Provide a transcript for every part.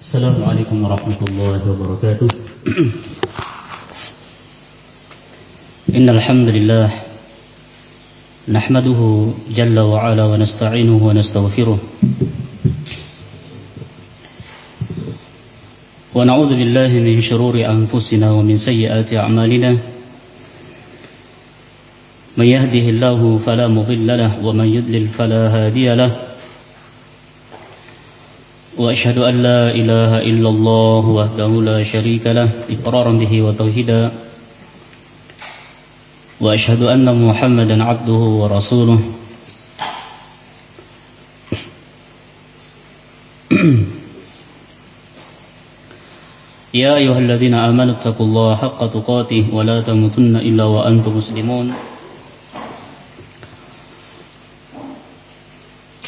السلام عليكم ورحمة الله وبركاته. إن الحمد لله نحمده جل وعلا ونستعينه ونستغفره ونعوذ بالله من شرور أنفسنا ومن سيئات أعمالنا. من يهده الله فلا مضل له ومن يضلل فلا هادي له. وأشهد أن لا إله إلا الله وحده لا شريك له إقرارا به وتوحيدا. وأشهد أن محمدا عبده ورسوله. يا أيها الذين آمنوا اتقوا الله حق تقاته ولا تموتن إلا وأنتم مسلمون.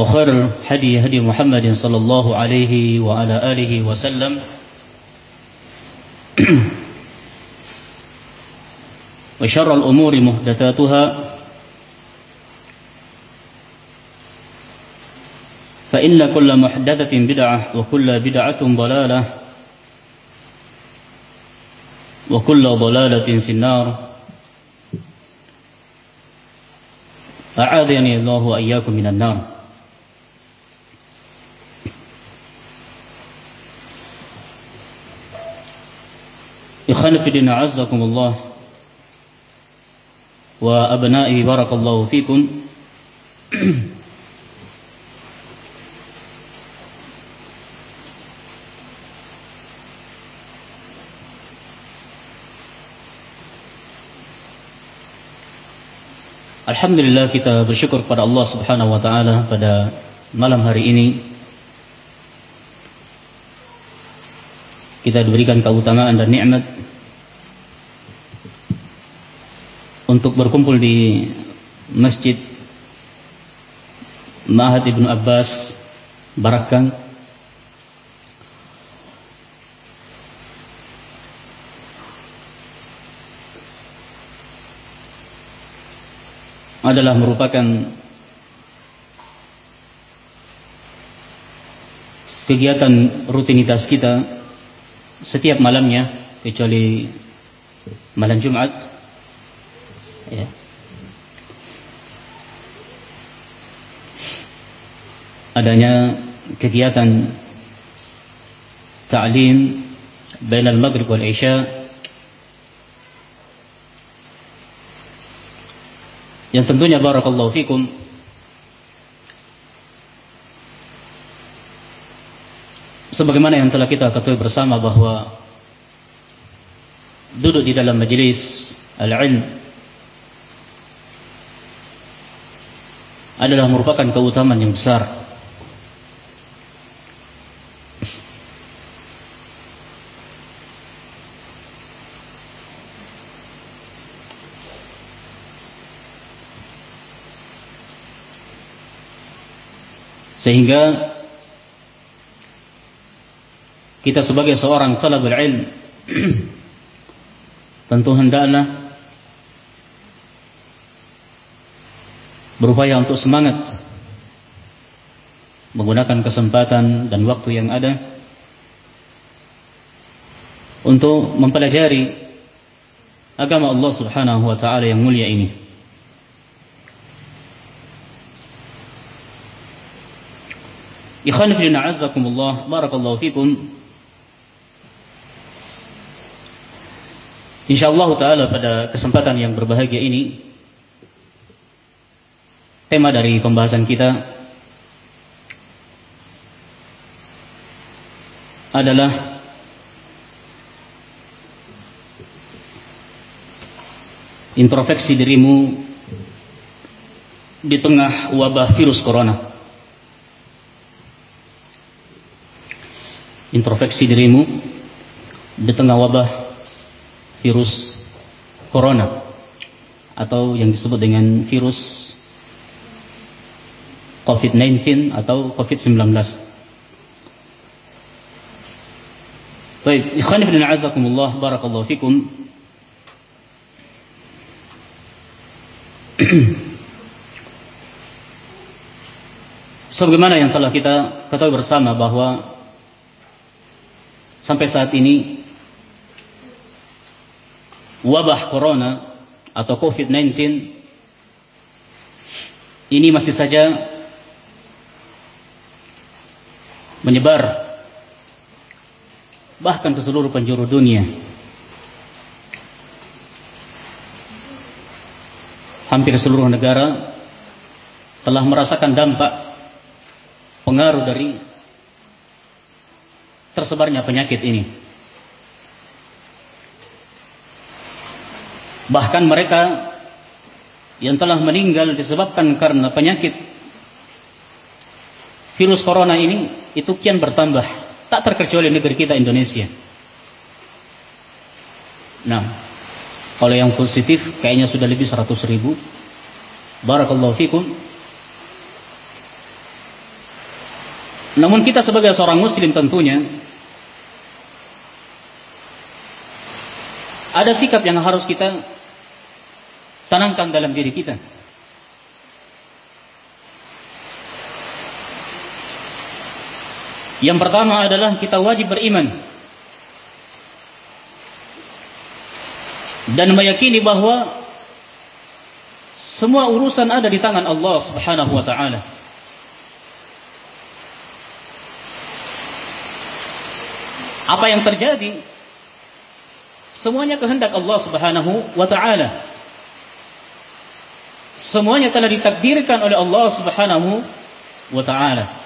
وخير الهدي هدي محمد صلى الله عليه وعلى آله وسلم. وشر الأمور محدثاتها. فإن كل محدثة بدعة وكل بدعة ضلالة وكل ضلالة في النار. أعاذني الله وإياكم من النار. الدين أعزكم الله وأبنائي بارك الله فيكم Alhamdulillah kita bersyukur kepada Allah Subhanahu wa taala pada malam hari ini kita diberikan keutamaan dan nikmat untuk berkumpul di Masjid Ma'had Ibnu Abbas Barakang adalah merupakan kegiatan rutinitas kita setiap malamnya kecuali malam Jumat ya. adanya kegiatan ta'lim bainal maghrib wal isya yang tentunya barakallahu fikum sebagaimana yang telah kita ketahui bersama bahwa duduk di dalam majelis al-ilm adalah merupakan keutamaan yang besar. Sehingga kita sebagai seorang talabul ilm tentu hendaklah berupaya untuk semangat menggunakan kesempatan dan waktu yang ada untuk mempelajari agama Allah Subhanahu wa taala yang mulia ini. Ikhwan fillah azakumullah barakallahu fikum Insyaallah taala pada kesempatan yang berbahagia ini tema dari pembahasan kita adalah introspeksi dirimu di tengah wabah virus corona. Introspeksi dirimu di tengah wabah virus corona atau yang disebut dengan virus COVID-19 atau COVID-19. Baik, ikhwan ibn a'azakumullah barakallahu fikum. Sebagaimana yang telah kita ketahui bersama bahwa sampai saat ini wabah corona atau COVID-19 ini masih saja menyebar bahkan ke seluruh penjuru dunia. Hampir seluruh negara telah merasakan dampak pengaruh dari tersebarnya penyakit ini. Bahkan mereka yang telah meninggal disebabkan karena penyakit virus corona ini itu kian bertambah. Tak terkecuali negeri kita Indonesia. Nah, kalau yang positif kayaknya sudah lebih 100 ribu. Barakallahu fikum. Namun kita sebagai seorang muslim tentunya ada sikap yang harus kita tanamkan dalam diri kita. Yang pertama adalah kita wajib beriman dan meyakini bahwa semua urusan ada di tangan Allah Subhanahu wa taala. Apa yang terjadi semuanya kehendak Allah Subhanahu wa taala. Semuanya telah ditakdirkan oleh Allah Subhanahu wa taala.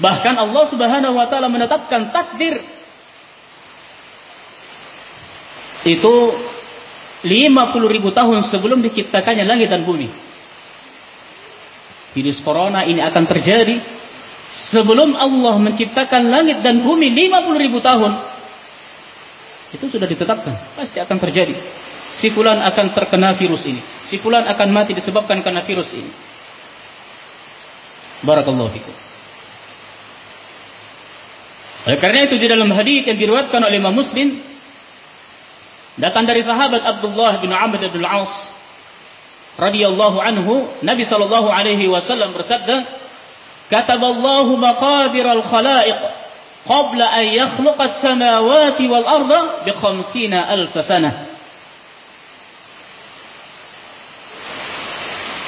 Bahkan Allah Subhanahu wa taala menetapkan takdir itu 50 ribu tahun sebelum diciptakannya langit dan bumi. Virus corona ini akan terjadi sebelum Allah menciptakan langit dan bumi 50 ribu tahun. Itu sudah ditetapkan, pasti akan terjadi si fulan akan terkena virus ini. Si fulan akan mati disebabkan karena virus ini. Barakallahu fikum. Oleh karena itu di dalam hadis yang diriwayatkan oleh Imam Muslim datang dari sahabat Abdullah bin Amr bin Al-As radhiyallahu anhu Nabi sallallahu alaihi wasallam bersabda Kataballahu maqadir al-khalaiq qabla an yakhluqa as-samawati wal arda bi 50 alf sanah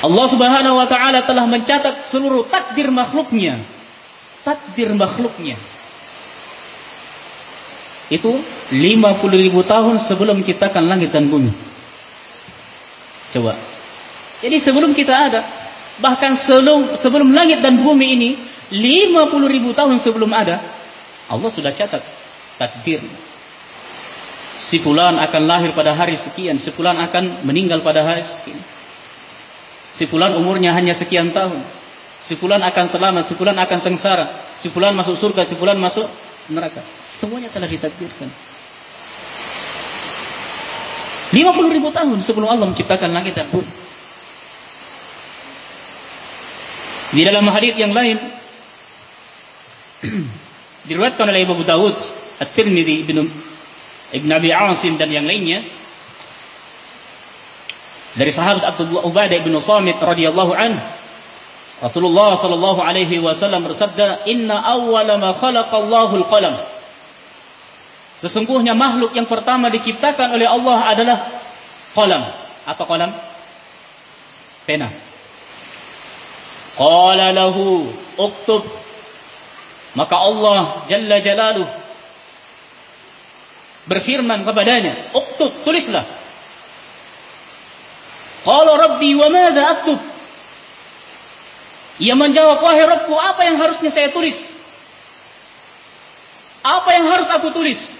Allah Subhanahu wa taala telah mencatat seluruh takdir makhluknya. Takdir makhluknya. Itu 50 ribu tahun sebelum menciptakan langit dan bumi. Coba. Jadi sebelum kita ada, bahkan sebelum sebelum langit dan bumi ini 50 ribu tahun sebelum ada, Allah sudah catat takdir. Si fulan akan lahir pada hari sekian, si fulan akan meninggal pada hari sekian. Si fulan umurnya hanya sekian tahun. Si akan selamat, si akan sengsara. Si masuk surga, si masuk neraka. Semuanya telah ditakdirkan. 50 ribu tahun sebelum Allah menciptakan langit dan bumi. Di dalam hadis yang lain diriwayatkan oleh Abu Dawud, At-Tirmidzi, Ibnu Ibn Abi Asim dan yang lainnya dari sahabat Abdullah Ubadah bin Samit radhiyallahu an Rasulullah sallallahu alaihi wasallam bersabda inna awwala ma khalaqa Allahul qalam. Sesungguhnya makhluk yang pertama diciptakan oleh Allah adalah qalam. Apa qalam? Pena. Qala lahu uktub. Maka Allah jalla jalaluh berfirman kepadanya, "Uktub, tulislah." Qala Rabbi wa madza aktub? Ia menjawab, "Wahai Rabbku, apa yang harusnya saya tulis?" Apa yang harus aku tulis?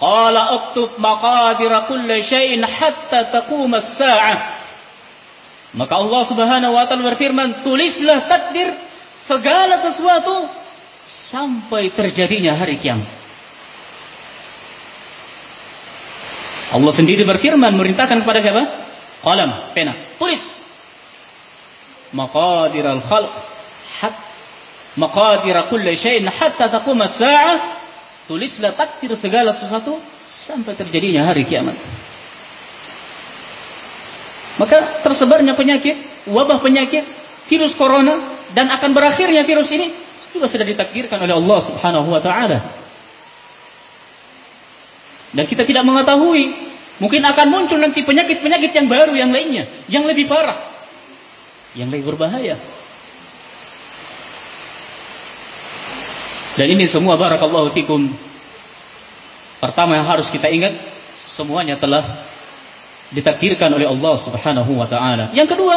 Qala uktub maqadir kulli syai'in hatta taqum as-sa'ah. Maka Allah Subhanahu wa taala berfirman, tulislah takdir segala sesuatu sampai terjadinya hari kiamat. Allah sendiri berfirman merintahkan kepada siapa? Qalam, pena. Tulis. Maqadir al-khalq maqadir kulli syai'in hatta taqum as-sa'ah. Tulislah takdir segala sesuatu sampai terjadinya hari kiamat. Maka tersebarnya penyakit, wabah penyakit, virus corona dan akan berakhirnya virus ini juga sudah ditakdirkan oleh Allah Subhanahu wa taala. Dan kita tidak mengetahui, mungkin akan muncul nanti penyakit-penyakit yang baru yang lainnya, yang lebih parah, yang lebih berbahaya. Dan ini semua barakallahu fikum. Pertama yang harus kita ingat, semuanya telah ditakdirkan oleh Allah Subhanahu wa taala. Yang kedua,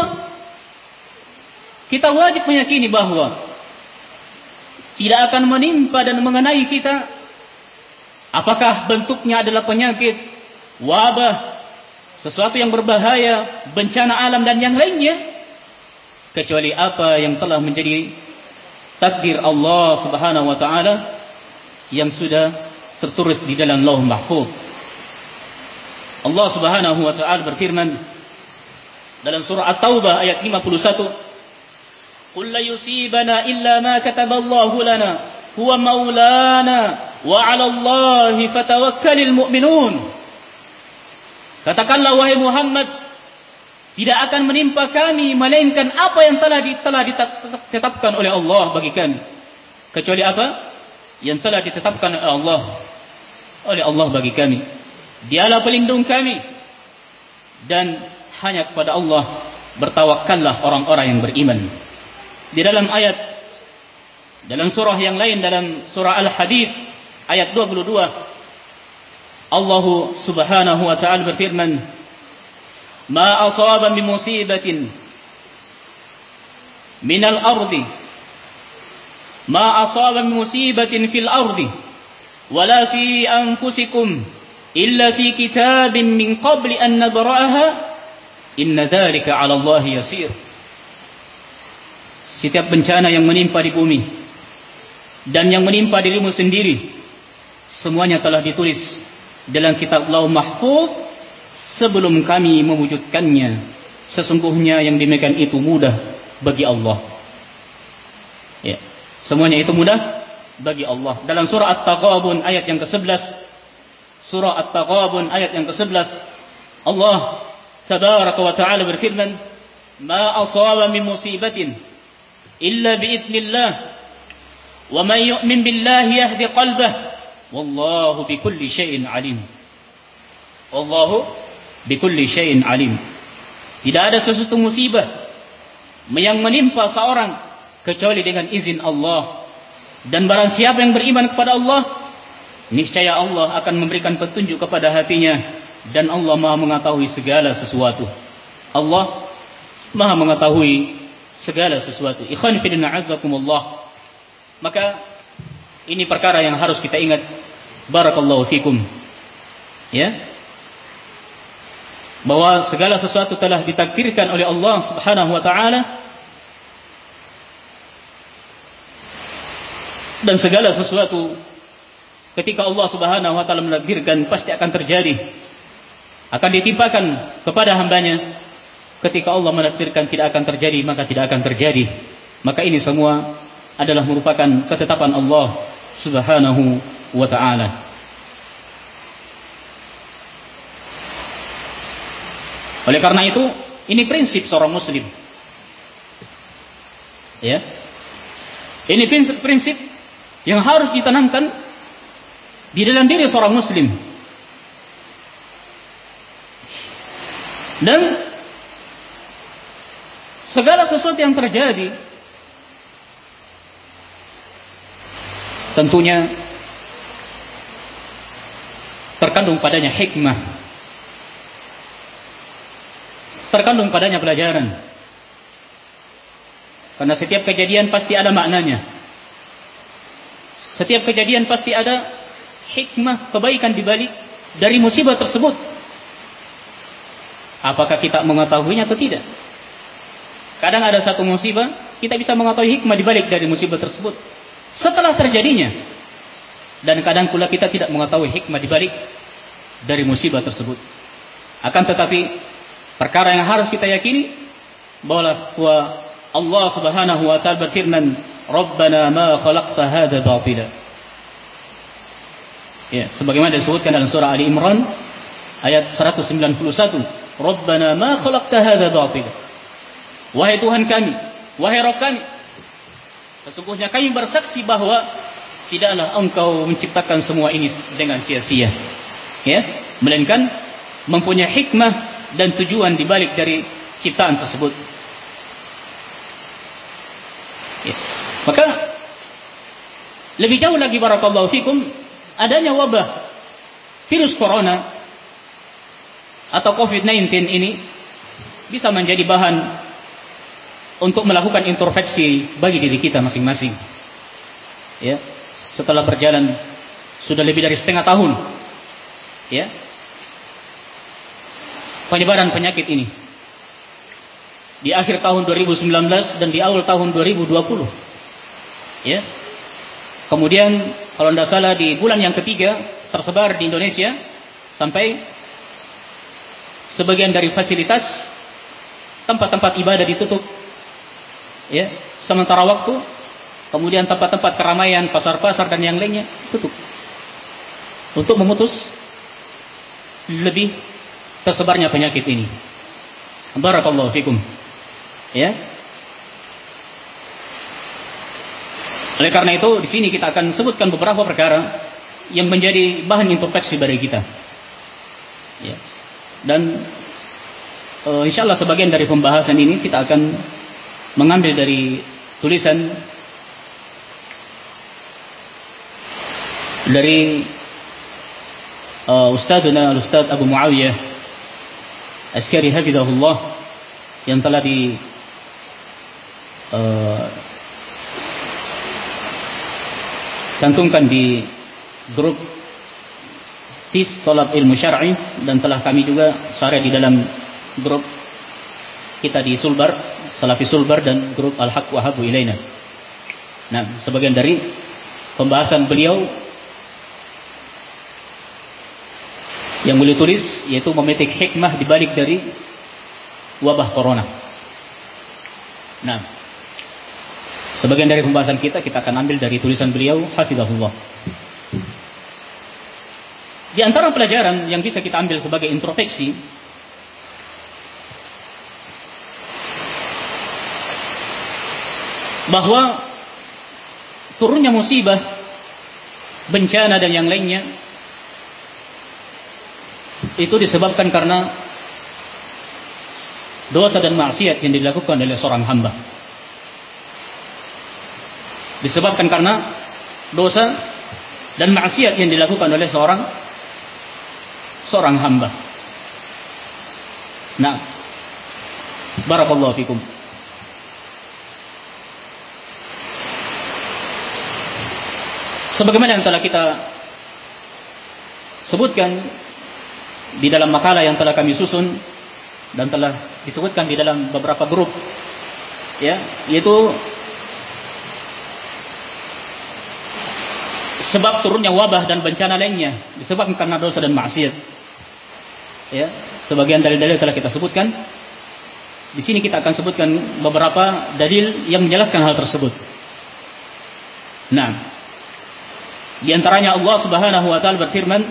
kita wajib meyakini bahwa tidak akan menimpa dan mengenai kita Apakah bentuknya adalah penyakit, wabah, sesuatu yang berbahaya, bencana alam dan yang lainnya? Kecuali apa yang telah menjadi takdir Allah Subhanahu wa taala yang sudah tertulis di dalam Lauh Mahfuz. Allah Subhanahu wa taala berfirman dalam surah At-Taubah ayat 51, "Qul la yusibana illa ma kataballahu lana huwa maulana wa 'ala Allahi fatawakkalul mu'minun. Katakanlah wahai Muhammad, tidak akan menimpa kami melainkan apa yang telah telah ditetapkan oleh Allah bagi kami. Kecuali apa? Yang telah ditetapkan oleh Allah oleh Allah bagi kami. Dialah pelindung kami dan hanya kepada Allah bertawakallah orang-orang yang beriman. Di dalam ayat dalam surah yang lain dalam surah Al-Hadid ayat 22 Allah Subhanahu wa taala berfirman Ma asaba min musibatin min al-ardi Ma asaba min musibatin fil ardi wala fi anfusikum illa fi kitabin min qabli an nabra'aha. Inna dhalika 'ala Allah yasir. Setiap bencana yang menimpa di bumi dan yang menimpa dirimu sendiri semuanya telah ditulis dalam kitab Lauh Mahfuz sebelum kami mewujudkannya. Sesungguhnya yang demikian itu mudah bagi Allah. Ya, semuanya itu mudah bagi Allah. Dalam surah At-Taghabun ayat yang ke-11, surah At-Taghabun ayat yang ke-11, Allah tabaraka wa taala berfirman, "Ma asaba min musibatin illa bi idznillah, wa man yu'min billahi yahdi qalbahu." Wallahu bikulli syai'in alim. Wallahu bikulli syai'in alim. Tidak ada sesuatu musibah yang menimpa seorang kecuali dengan izin Allah. Dan barang siapa yang beriman kepada Allah, niscaya Allah akan memberikan petunjuk kepada hatinya dan Allah Maha mengetahui segala sesuatu. Allah Maha mengetahui segala sesuatu. Ikhwan fillah azakumullah. Maka ini perkara yang harus kita ingat. Barakallahu fikum. Ya. Bahwa segala sesuatu telah ditakdirkan oleh Allah Subhanahu wa taala dan segala sesuatu ketika Allah Subhanahu wa taala menakdirkan pasti akan terjadi. Akan ditimpakan kepada hambanya ketika Allah menakdirkan tidak akan terjadi maka tidak akan terjadi. Maka ini semua adalah merupakan ketetapan Allah Subhanahu wa taala. Oleh karena itu, ini prinsip seorang muslim. Ya. Ini prinsip, prinsip yang harus ditanamkan di dalam diri seorang muslim. Dan segala sesuatu yang terjadi tentunya terkandung padanya hikmah. Terkandung padanya pelajaran. Karena setiap kejadian pasti ada maknanya. Setiap kejadian pasti ada hikmah kebaikan di balik dari musibah tersebut. Apakah kita mengetahuinya atau tidak? Kadang ada satu musibah, kita bisa mengetahui hikmah di balik dari musibah tersebut setelah terjadinya. Dan kadang pula kita tidak mengetahui hikmah di balik dari musibah tersebut. Akan tetapi perkara yang harus kita yakini bahwa Allah Subhanahu wa taala berfirman, "Rabbana ma khalaqta hadza batila." Ya, sebagaimana disebutkan dalam surah Ali Imran ayat 191, "Rabbana ma khalaqta hadza batila." Wahai Tuhan kami, wahai Rabb kami, sesungguhnya kami bersaksi bahwa tidaklah engkau menciptakan semua ini dengan sia-sia. Ya, melainkan mempunyai hikmah dan tujuan di balik dari ciptaan tersebut. Ya. Maka lebih jauh lagi barakallahu fikum adanya wabah virus corona atau COVID-19 ini bisa menjadi bahan untuk melakukan introspeksi bagi diri kita masing-masing. Ya, setelah berjalan sudah lebih dari setengah tahun, ya, penyebaran penyakit ini. Di akhir tahun 2019 dan di awal tahun 2020, ya. Kemudian kalau tidak salah di bulan yang ketiga tersebar di Indonesia sampai sebagian dari fasilitas tempat-tempat ibadah ditutup. Ya. Sementara waktu kemudian tempat-tempat keramaian pasar-pasar dan yang lainnya tutup untuk memutus lebih tersebarnya penyakit ini. Barakallahu fikum. Ya. Oleh karena itu di sini kita akan sebutkan beberapa perkara yang menjadi bahan introspeksi bagi kita. Ya. Dan uh, insyaallah sebagian dari pembahasan ini kita akan mengambil dari tulisan dari uh, Ustadzuna Ustadz Abu Muawiyah Askari Hafidahullah yang telah di uh, cantumkan di grup TIS Tolab Ilmu Syar'i dan telah kami juga share di dalam grup kita di Sulbar, Salafi Sulbar dan grup Al-Haq Wahabu Ilaina. Nah, sebagian dari pembahasan beliau yang beliau tulis yaitu memetik hikmah di balik dari wabah corona. Nah, sebagian dari pembahasan kita kita akan ambil dari tulisan beliau Hafizahullah. Di antara pelajaran yang bisa kita ambil sebagai introspeksi bahwa turunnya musibah, bencana dan yang lainnya itu disebabkan karena dosa dan maksiat yang dilakukan oleh seorang hamba. Disebabkan karena dosa dan maksiat yang dilakukan oleh seorang seorang hamba. Nah, barakallahu fikum. Sebagaimana yang telah kita sebutkan di dalam makalah yang telah kami susun dan telah disebutkan di dalam beberapa grup ya yaitu sebab turunnya wabah dan bencana lainnya disebabkan karena dosa dan maksiat ya. Sebagian dari dalil telah kita sebutkan. Di sini kita akan sebutkan beberapa dalil yang menjelaskan hal tersebut. Nah di antaranya Allah Subhanahu wa taala berfirman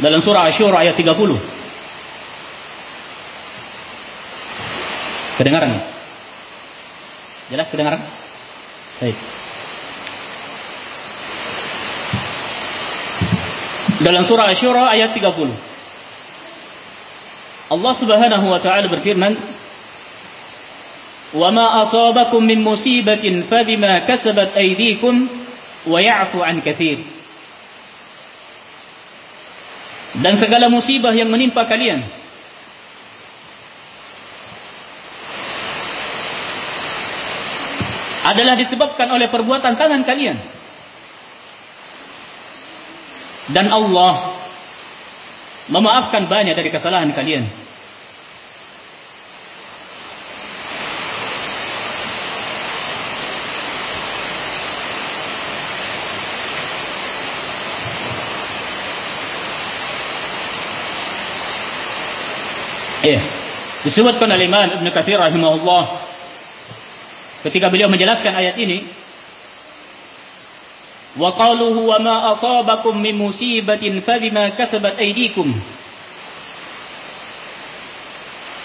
dalam surah Asy-Syura ayat 30. Kedengaran? Jelas kedengaran? Baik. Dalam surah Asy-Syura ayat 30. Allah Subhanahu wa taala berfirman, وما أصابكم من مصيبة فبما كسبت أيديكم ويعفو عن كثير Dan segala musibah yang menimpa kalian. Adalah disebabkan oleh perbuatan tangan kalian. Dan Allah memaafkan banyak dari kesalahan kalian Iya. Disebutkan oleh Imam Ibn Kathir rahimahullah ketika beliau menjelaskan ayat ini wa qaluhu wa ma asabakum min musibatin fabima kasabat aydikum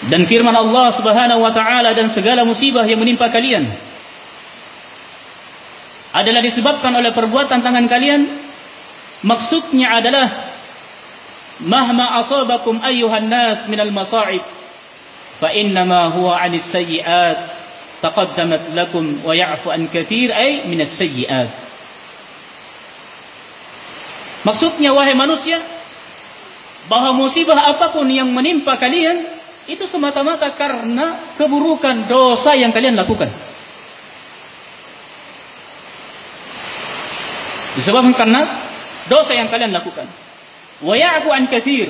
dan firman Allah Subhanahu wa taala dan segala musibah yang menimpa kalian adalah disebabkan oleh perbuatan tangan kalian maksudnya adalah mahma asabakum ayyuhan nas minal masa'ib fa innama huwa 'anis sayyi'at taqaddamat lakum wa ya'fu an katsir ay minas sayyi'at Maksudnya wahai manusia bahwa musibah apa pun yang menimpa kalian itu semata-mata karena keburukan dosa yang kalian lakukan. Disebabkan karena dosa yang kalian lakukan wa ya'fu an katsir.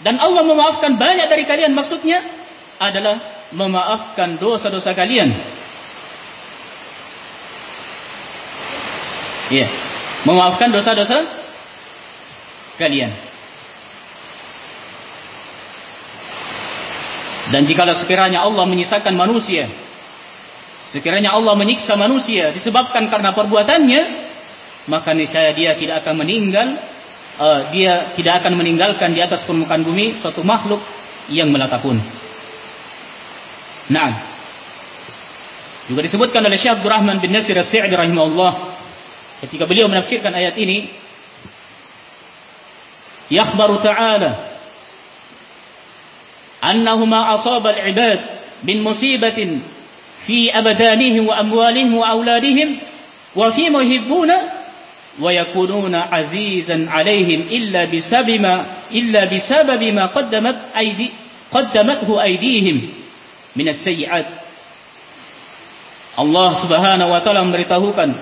Dan Allah memaafkan banyak dari kalian maksudnya adalah memaafkan dosa-dosa kalian. Ya, yeah. memaafkan dosa-dosa kalian. Dan jikalau sekiranya Allah menyisakan manusia, sekiranya Allah menyiksa manusia disebabkan karena perbuatannya, maka niscaya dia tidak akan meninggal uh, dia tidak akan meninggalkan di atas permukaan bumi suatu makhluk yang melata pun. Nah, juga disebutkan oleh Syekh Abdul Rahman bin Nasir As-Sa'di rahimahullah ketika beliau menafsirkan ayat ini yakhbaru ta'ala annahu ma asaba al-ibad min musibatin fi abadanihim wa amwalihim wa auladihim wa fi ma yuhibbuna ويكونون عزيزا عليهم إلا بسبب ما إلا بسبب ما قدمت أيدي قدمته أيديهم من السيئات Allah Subhanahu wa taala memberitahukan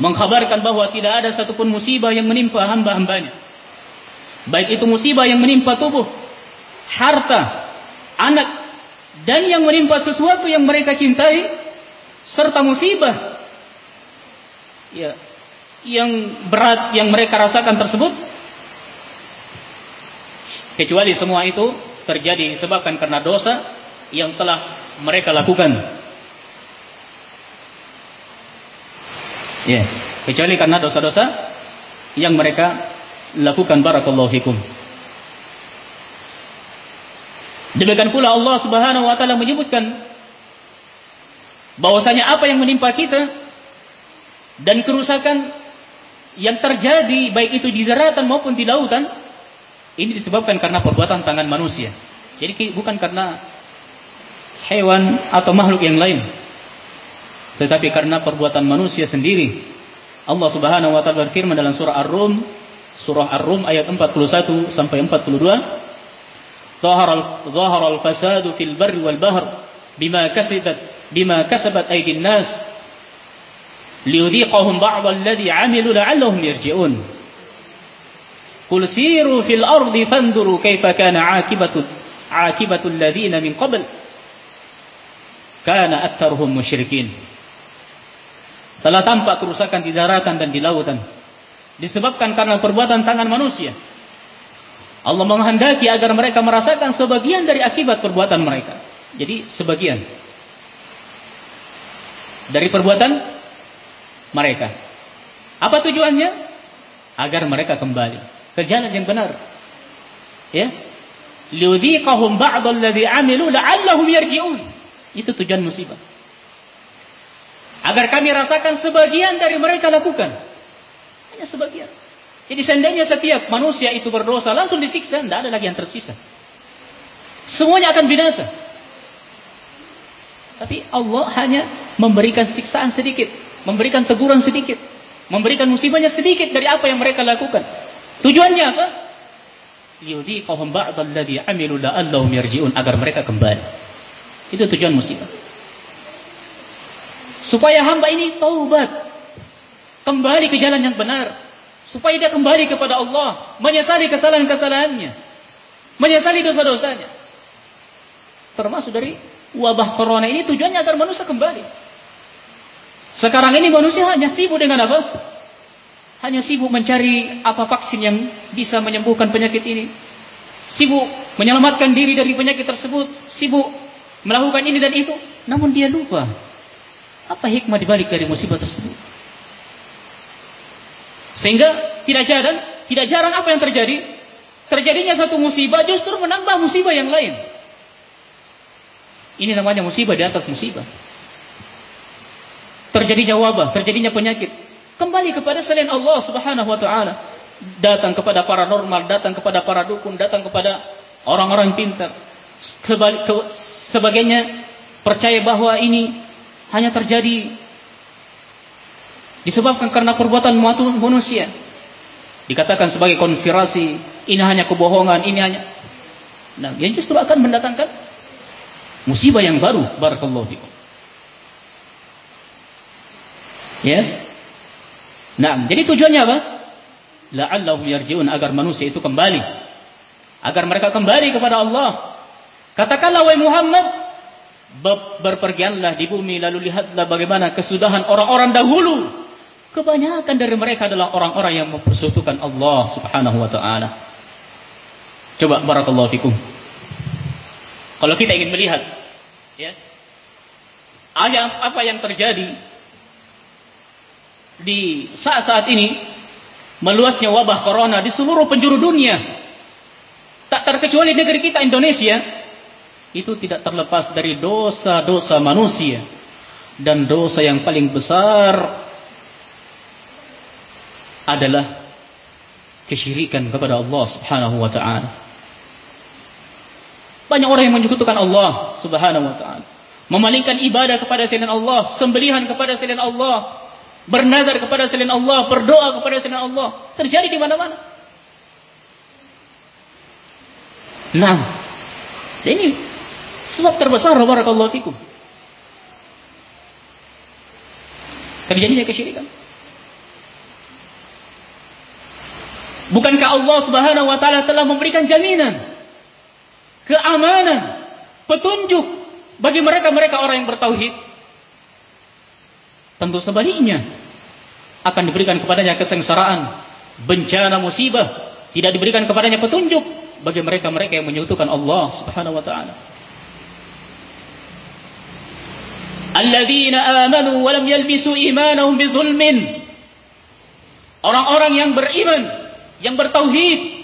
mengkhabarkan bahwa tidak ada satupun musibah yang menimpa hamba-hambanya baik itu musibah yang menimpa tubuh harta anak dan yang menimpa sesuatu yang mereka cintai serta musibah ya yang berat yang mereka rasakan tersebut kecuali semua itu terjadi disebabkan karena dosa yang telah mereka lakukan ya yeah. kecuali karena dosa-dosa yang mereka lakukan barakallahu fikum demikian pula Allah Subhanahu wa taala menyebutkan bahwasanya apa yang menimpa kita dan kerusakan yang terjadi baik itu di daratan maupun di lautan ini disebabkan karena perbuatan tangan manusia. Jadi bukan karena hewan atau makhluk yang lain. Tetapi karena perbuatan manusia sendiri. Allah Subhanahu wa taala berfirman dalam surah Ar-Rum, surah Ar-Rum ayat 41 sampai 42. Zahara zahara al-fasadu fil barri wal bahr bima kasabat bima kasabat aydin nas liyudhiqahum ba'd alladhi 'amilu la'allahum yarji'un Qul siru fil ardi fanduru kaifa kana 'akibatu 'akibatu alladhina min qabl kana aktharuhum musyrikin Telah tampak kerusakan di daratan dan di lautan. Disebabkan karena perbuatan tangan manusia. Allah menghendaki agar mereka merasakan sebagian dari akibat perbuatan mereka. Jadi sebagian. Dari perbuatan mereka. Apa tujuannya? Agar mereka kembali ke jalan yang benar. Ya. Liudhiqahum ba'd alladhi 'amilu la'allahum yarji'un. Itu tujuan musibah. Agar kami rasakan sebagian dari mereka lakukan. Hanya sebagian. Jadi seandainya setiap manusia itu berdosa langsung disiksa, tidak ada lagi yang tersisa. Semuanya akan binasa. Tapi Allah hanya memberikan siksaan sedikit memberikan teguran sedikit, memberikan musibahnya sedikit dari apa yang mereka lakukan. Tujuannya apa? liyudhiqahum ba'd alladhi 'amilu la'allahum yarji'un agar mereka kembali. Itu tujuan musibah. Supaya hamba ini taubat. Kembali ke jalan yang benar. Supaya dia kembali kepada Allah. Menyesali kesalahan-kesalahannya. Menyesali dosa-dosanya. Termasuk dari wabah corona ini tujuannya agar manusia kembali. Sekarang ini manusia hanya sibuk dengan apa? Hanya sibuk mencari apa vaksin yang bisa menyembuhkan penyakit ini. Sibuk menyelamatkan diri dari penyakit tersebut. Sibuk melakukan ini dan itu. Namun dia lupa. Apa hikmah dibalik dari musibah tersebut? Sehingga tidak jarang, tidak jarang apa yang terjadi? Terjadinya satu musibah justru menambah musibah yang lain. Ini namanya musibah di atas musibah. Terjadinya wabah, terjadinya penyakit. Kembali kepada selain Allah Subhanahu wa taala. Datang kepada paranormal, datang kepada para dukun, datang kepada orang-orang pintar. Sebagainya percaya bahwa ini hanya terjadi disebabkan karena perbuatan manusia. Dikatakan sebagai konspirasi, ini hanya kebohongan, ini hanya Nah, yang justru akan mendatangkan musibah yang baru barakallahu fikum ya. Nah jadi tujuannya apa? La'allahum yarji'un agar manusia itu kembali. Agar mereka kembali kepada Allah. Katakanlah wahai Muhammad berpergianlah di bumi lalu lihatlah bagaimana kesudahan orang-orang dahulu. Kebanyakan dari mereka adalah orang-orang yang mempersekutukan Allah Subhanahu wa taala. Coba barakallahu fikum. Kalau kita ingin melihat ya apa yang terjadi di saat-saat ini meluasnya wabah corona di seluruh penjuru dunia tak terkecuali negeri kita Indonesia itu tidak terlepas dari dosa-dosa manusia dan dosa yang paling besar adalah kesyirikan kepada Allah Subhanahu wa taala banyak orang yang menyekutukan Allah Subhanahu wa taala. Memalingkan ibadah kepada selain Allah, sembelihan kepada selain Allah, bernazar kepada selain Allah, berdoa kepada selain Allah. Terjadi di mana-mana. Nah, ini sebab terbesar barakallahu fikum. Terjadinya kesyirikan. Bukankah Allah Subhanahu wa taala telah memberikan jaminan keamanan, petunjuk bagi mereka-mereka orang yang bertauhid. Tentu sebaliknya akan diberikan kepadanya kesengsaraan, bencana musibah, tidak diberikan kepadanya petunjuk bagi mereka-mereka yang menyekutukan Allah Subhanahu wa taala. Alladzina amanu wa lam yalbisu imanahum bidzulmin. Orang-orang yang beriman, yang bertauhid,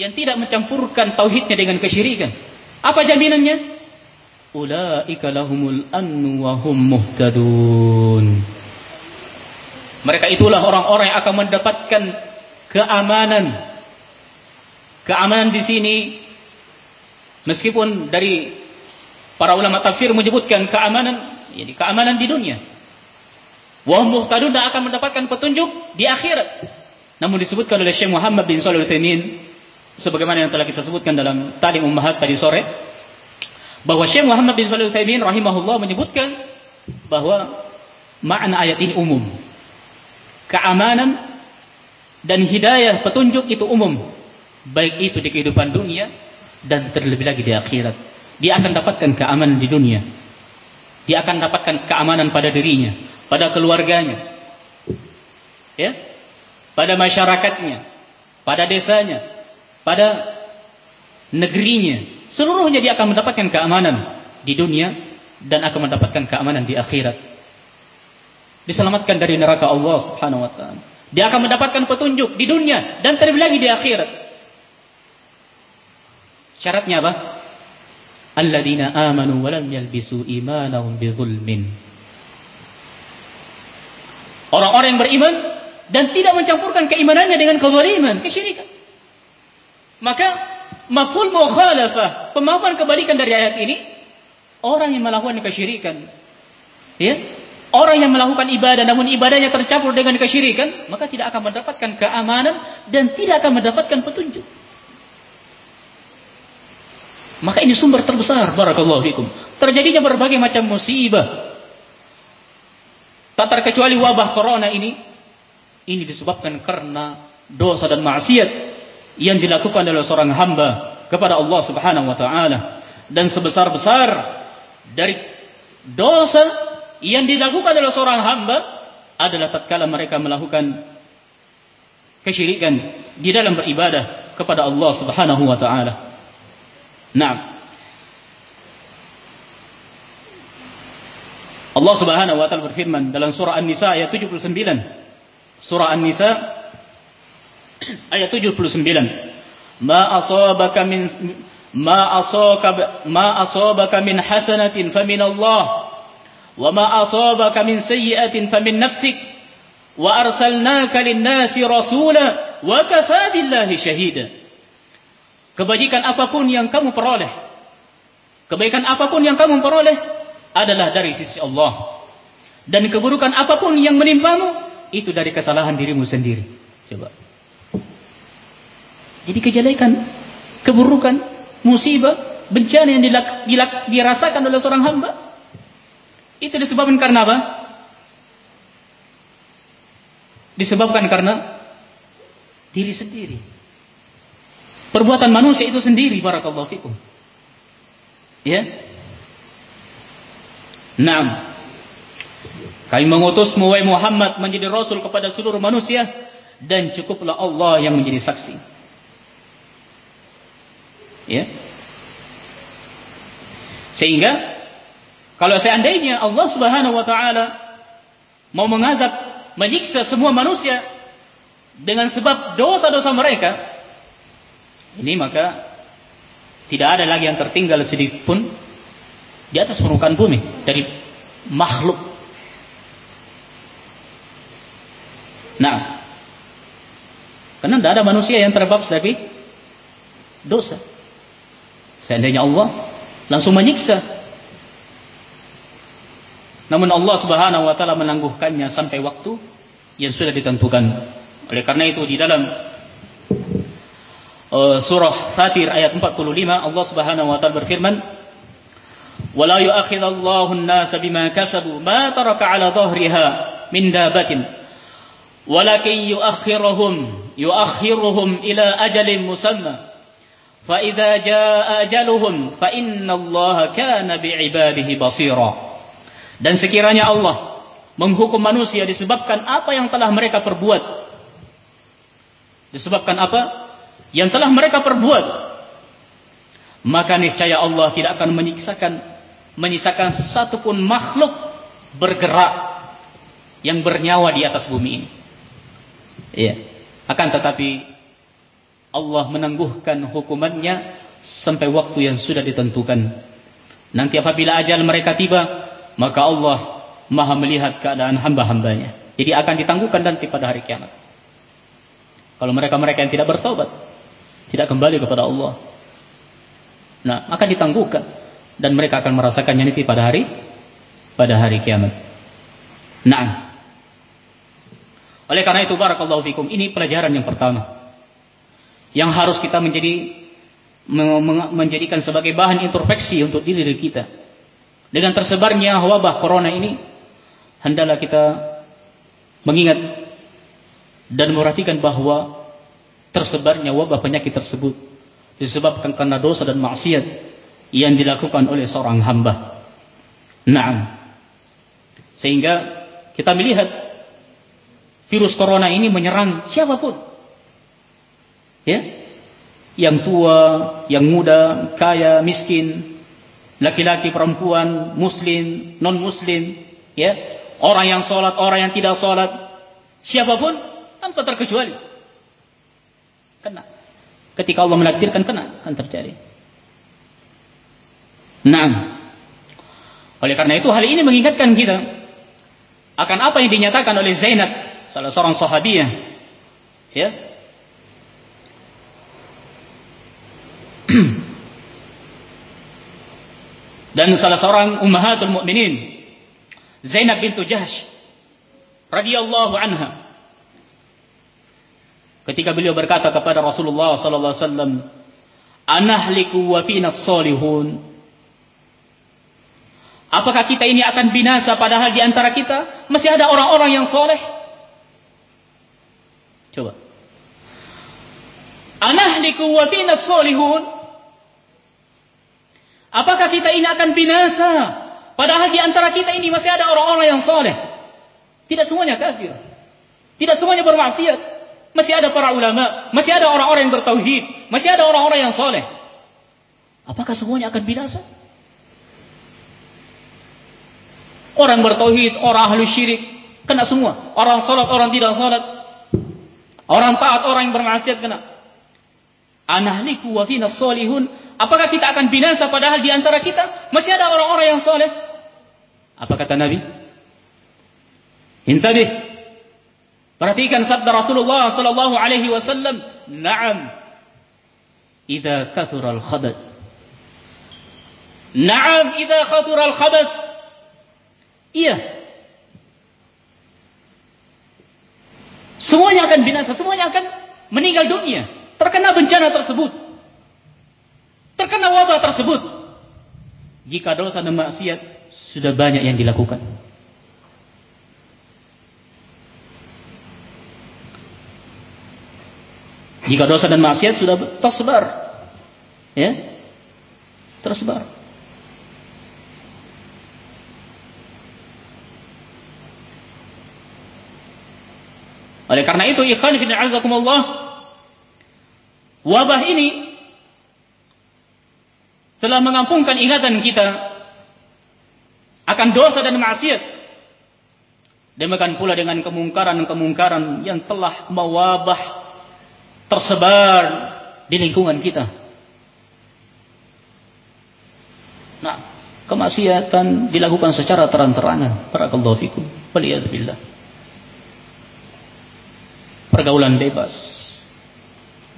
yang tidak mencampurkan tauhidnya dengan kesyirikan. Apa jaminannya? Ulaika lahumul annu wa hum muhtadun. Mereka itulah orang-orang yang akan mendapatkan keamanan. Keamanan di sini meskipun dari para ulama tafsir menyebutkan keamanan, yani keamanan di dunia. Wa hum muhtadun akan mendapatkan petunjuk di akhirat. Namun disebutkan oleh Syekh Muhammad bin Shalih Al-Utsaimin sebagaimana yang telah kita sebutkan dalam talim ummahat tadi sore bahwa Syekh Muhammad bin Shalih Utsaimin rahimahullah menyebutkan bahwa makna ayat ini umum. Keamanan dan hidayah petunjuk itu umum. Baik itu di kehidupan dunia dan terlebih lagi di akhirat. Dia akan dapatkan keamanan di dunia. Dia akan dapatkan keamanan pada dirinya, pada keluarganya. Ya? Pada masyarakatnya, pada desanya, pada negerinya. Seluruhnya dia akan mendapatkan keamanan di dunia dan akan mendapatkan keamanan di akhirat. Diselamatkan dari neraka Allah Subhanahu wa taala. Dia akan mendapatkan petunjuk di dunia dan terlebih lagi di akhirat. Syaratnya apa? Alladzina amanu wa lam yalbisu imanahum bidzulmin. Orang-orang yang beriman dan tidak mencampurkan keimanannya dengan kezaliman, kesyirikan. Maka mafhum mukhalafah, pemahaman kebalikan dari ayat ini, orang yang melakukan kesyirikan, ya, orang yang melakukan ibadah namun ibadahnya tercampur dengan kesyirikan, maka tidak akan mendapatkan keamanan dan tidak akan mendapatkan petunjuk. Maka ini sumber terbesar barakallahu fikum. Terjadinya berbagai macam musibah. Tak terkecuali wabah corona ini ini disebabkan karena dosa dan maksiat yang dilakukan oleh seorang hamba kepada Allah Subhanahu wa taala dan sebesar-besar dari dosa yang dilakukan oleh seorang hamba adalah tatkala mereka melakukan kesyirikan di dalam beribadah kepada Allah Subhanahu wa taala. Naam. Allah Subhanahu wa taala berfirman dalam surah An-Nisa ayat 79. Surah An-Nisa ayat 79. Ma asabaka min ma asaka ma asabaka min hasanatin famin Allah wa ma asabaka min sayyi'atin famin nafsik wa arsalnaka lin-nasi rasula wa kafa billahi shahida. Kebajikan apa pun yang kamu peroleh, kebaikan apa pun yang kamu peroleh adalah dari sisi Allah. Dan keburukan apa pun yang menimpamu itu dari kesalahan dirimu sendiri. Coba. Jadi kejelekan, keburukan, musibah, bencana yang dilak, dilak, dirasakan oleh seorang hamba itu disebabkan karena apa? Disebabkan karena diri sendiri. Perbuatan manusia itu sendiri barakallahu fikum. Ya. Naam. Kami mengutus Muhammad menjadi rasul kepada seluruh manusia dan cukuplah Allah yang menjadi saksi. Ya. Sehingga kalau seandainya Allah Subhanahu wa taala mau mengadab, menyiksa semua manusia dengan sebab dosa-dosa mereka, ini maka tidak ada lagi yang tertinggal sedikit pun di atas permukaan bumi dari makhluk. Nah, karena tidak ada manusia yang terbebas dari dosa. Seandainya Allah langsung menyiksa. Namun Allah Subhanahu wa taala menangguhkannya sampai waktu yang sudah ditentukan. Oleh karena itu di dalam uh, surah Fatir ayat 45 Allah Subhanahu wa taala berfirman, "Wala yu'akhidallahu an-nasa bima kasabu ma taraka 'ala dhahriha min dabatin, walakin yu'akhkhiruhum yu'akhkhiruhum ila ajalin musamma." فإذا جاء أجلهم فإن الله كان بعباده بصيرا dan sekiranya Allah menghukum manusia disebabkan apa yang telah mereka perbuat disebabkan apa yang telah mereka perbuat maka niscaya Allah tidak akan menyiksakan menyisakan satupun makhluk bergerak yang bernyawa di atas bumi ini. Iya. Akan tetapi Allah menangguhkan hukumannya sampai waktu yang sudah ditentukan. Nanti apabila ajal mereka tiba, maka Allah Maha melihat keadaan hamba-hambanya. Jadi akan ditangguhkan nanti pada hari kiamat. Kalau mereka-mereka yang tidak bertobat, tidak kembali kepada Allah. Nah, maka ditangguhkan dan mereka akan merasakannya nanti pada hari pada hari kiamat. Nah, oleh karena itu barakallahu fikum ini pelajaran yang pertama yang harus kita menjadi menjadikan sebagai bahan introspeksi untuk diri kita. Dengan tersebarnya wabah corona ini, hendaklah kita mengingat dan memperhatikan bahwa tersebarnya wabah penyakit tersebut disebabkan karena dosa dan maksiat yang dilakukan oleh seorang hamba. Naam. Sehingga kita melihat virus corona ini menyerang siapa pun. Ya. Yang tua, yang muda, kaya, miskin, laki-laki, perempuan, muslim, non-muslim, ya. Orang yang sholat, orang yang tidak sholat, siapa pun tanpa terkecuali kena. Ketika Allah menakdirkan kena akan terjadi. Nah, oleh karena itu hal ini mengingatkan kita akan apa yang dinyatakan oleh Zainab, salah seorang sahabiah, ya. Dan salah seorang ummahatul mukminin, Zainab bintu Jahsh radhiyallahu anha ketika beliau berkata kepada Rasulullah sallallahu alaihi wasallam anahliku wa fina salihun Apakah kita ini akan binasa padahal di antara kita masih ada orang-orang yang soleh? Coba. Anahliku wa fina salihun. Apakah kita ini akan binasa padahal di antara kita ini masih ada orang-orang yang soleh? Tidak semuanya kafir. Tidak semuanya bermaksiat. Masih ada para ulama, masih ada orang-orang yang bertauhid, masih ada orang-orang yang soleh. Apakah semuanya akan binasa? Orang bertauhid, orang ahli syirik, kena semua. Orang salat, orang tidak salat. Orang taat, orang yang bermaksiat kena. Anahliku wa fina salihun. Apakah kita akan binasa padahal di antara kita masih ada orang-orang yang soleh? Apa kata Nabi? Intabih. Perhatikan sabda Rasulullah sallallahu alaihi wasallam, "Na'am. Idza kathura al-khabath." Na'am idza kathura al-khabath. Iya. Semuanya akan binasa, semuanya akan meninggal dunia. Terkena bencana tersebut. Terkena wabah tersebut. Jika dosa dan maksiat sudah banyak yang dilakukan. Jika dosa dan maksiat sudah tersebar. Ya. Tersebar. Oleh karena itu, ikhwan bin azakumullah, wabah ini telah mengampungkan ingatan kita akan dosa dan maksiat. Demikian pula dengan kemungkaran-kemungkaran yang telah mewabah tersebar di lingkungan kita. Nah, kemaksiatan dilakukan secara terang-terangan. Barakallahu fikum. Waliyadzubillah pergaulan bebas.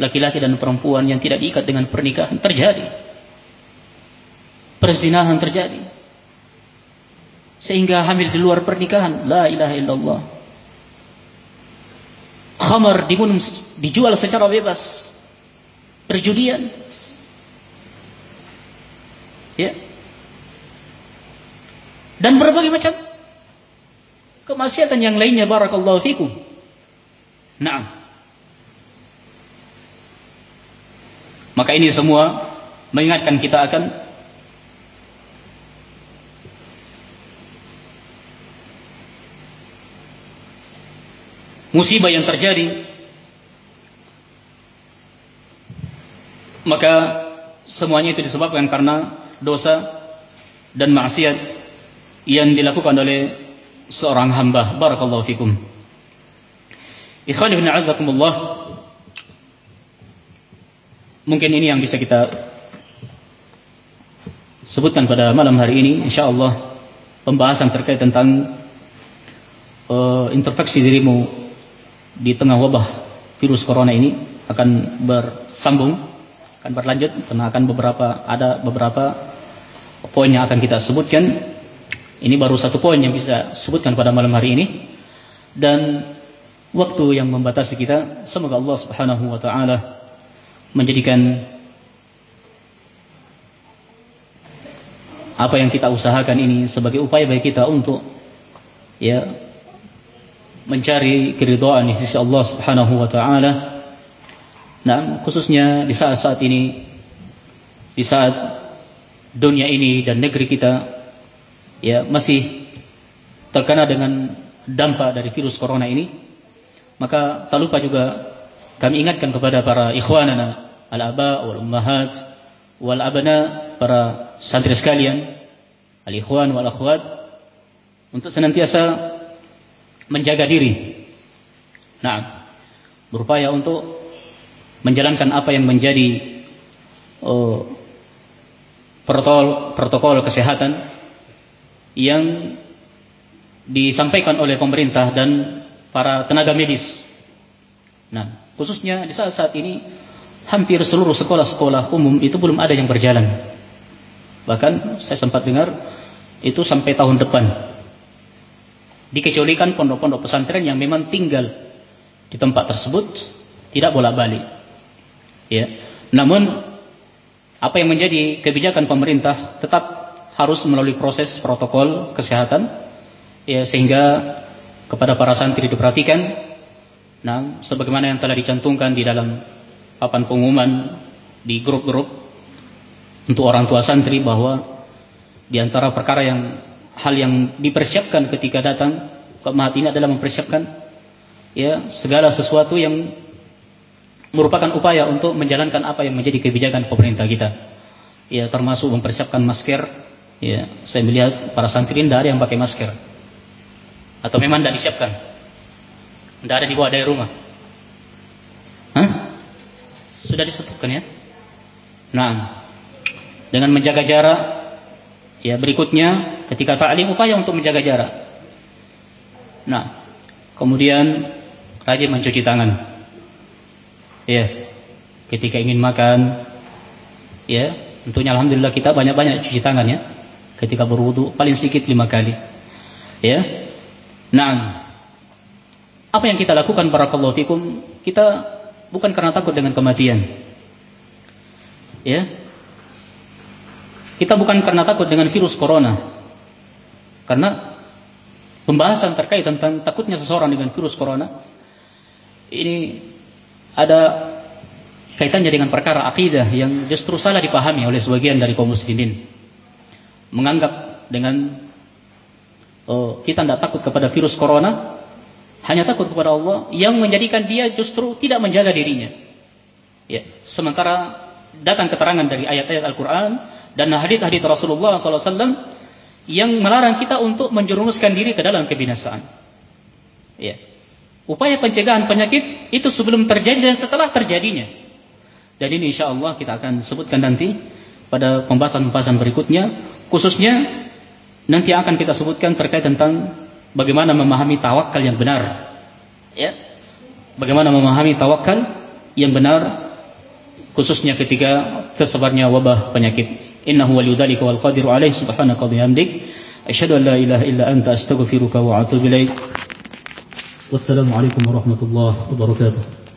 Laki-laki dan perempuan yang tidak diikat dengan pernikahan terjadi. Perzinahan terjadi. Sehingga hamil di luar pernikahan. La ilaha illallah. Khamar diminum, dijual secara bebas. Perjudian. Ya. Dan berbagai macam kemaksiatan yang lainnya barakallahu fikum. Nah. Maka ini semua mengingatkan kita akan musibah yang terjadi maka semuanya itu disebabkan karena dosa dan maksiat yang dilakukan oleh seorang hamba. Barakallahu fikum. Ikhwan ibn azakumullah Mungkin ini yang bisa kita sebutkan pada malam hari ini insyaallah pembahasan terkait tentang uh, introspeksi dirimu di tengah wabah virus corona ini akan bersambung akan berlanjut karena akan beberapa ada beberapa poin yang akan kita sebutkan ini baru satu poin yang bisa sebutkan pada malam hari ini dan waktu yang membatasi kita. Semoga Allah Subhanahu wa taala menjadikan apa yang kita usahakan ini sebagai upaya bagi kita untuk ya mencari keridhaan di sisi Allah Subhanahu wa taala. Nah, khususnya di saat-saat ini di saat dunia ini dan negeri kita ya masih terkena dengan dampak dari virus corona ini maka tak lupa juga kami ingatkan kepada para ikhwanana al-aba wal ummahat wal abna para santri sekalian al-ikhwan wal akhwat untuk senantiasa menjaga diri. Nah, berupaya untuk menjalankan apa yang menjadi oh, protokol protokol kesehatan yang disampaikan oleh pemerintah dan para tenaga medis. Nah, khususnya di saat-saat ini hampir seluruh sekolah-sekolah umum itu belum ada yang berjalan. Bahkan saya sempat dengar itu sampai tahun depan. Dikecualikan pondok-pondok pesantren yang memang tinggal di tempat tersebut tidak bolak-balik. Ya. Namun apa yang menjadi kebijakan pemerintah tetap harus melalui proses protokol kesehatan ya sehingga kepada para santri diperhatikan nah sebagaimana yang telah dicantumkan di dalam papan pengumuman di grup-grup untuk orang tua santri bahwa di antara perkara yang hal yang dipersiapkan ketika datang ke Mahat ini adalah mempersiapkan ya segala sesuatu yang merupakan upaya untuk menjalankan apa yang menjadi kebijakan pemerintah kita. Ya termasuk mempersiapkan masker. Ya, saya melihat para santri tidak ada yang pakai masker. Atau memang tidak disiapkan. Tidak ada dibawa dari rumah. Hah? Sudah disebutkan ya? Nah, dengan menjaga jarak, ya berikutnya ketika ta'lim upaya untuk menjaga jarak. Nah, kemudian rajin mencuci tangan. Ya, ketika ingin makan, ya tentunya alhamdulillah kita banyak-banyak cuci tangan ya. Ketika berwudu paling sedikit lima kali. Ya. Nah, apa yang kita lakukan barakallahu fikum, kita bukan karena takut dengan kematian. Ya. Kita bukan karena takut dengan virus corona. Karena pembahasan terkait tentang takutnya seseorang dengan virus corona ini ada kaitannya dengan perkara akidah yang justru salah dipahami oleh sebagian dari kaum muslimin. Menganggap dengan oh, kita tidak takut kepada virus corona, hanya takut kepada Allah yang menjadikan dia justru tidak menjaga dirinya. Ya, sementara datang keterangan dari ayat-ayat Al-Quran dan hadits-hadits Rasulullah SAW yang melarang kita untuk menjerumuskan diri ke dalam kebinasaan. Ya. Upaya pencegahan penyakit itu sebelum terjadi dan setelah terjadinya. Dan ini insya Allah kita akan sebutkan nanti pada pembahasan-pembahasan berikutnya. Khususnya nanti akan kita sebutkan terkait tentang bagaimana memahami tawakal yang benar. Ya. Bagaimana memahami tawakal yang benar khususnya ketika tersebarnya wabah penyakit. إنه ولي ذلك والقادر عليه. سبحانك وبحمدك. أشهد أن لا إله إلا أنت أستغفرك وأتوب إليك. والسلام عليكم ورحمة الله وبركاته.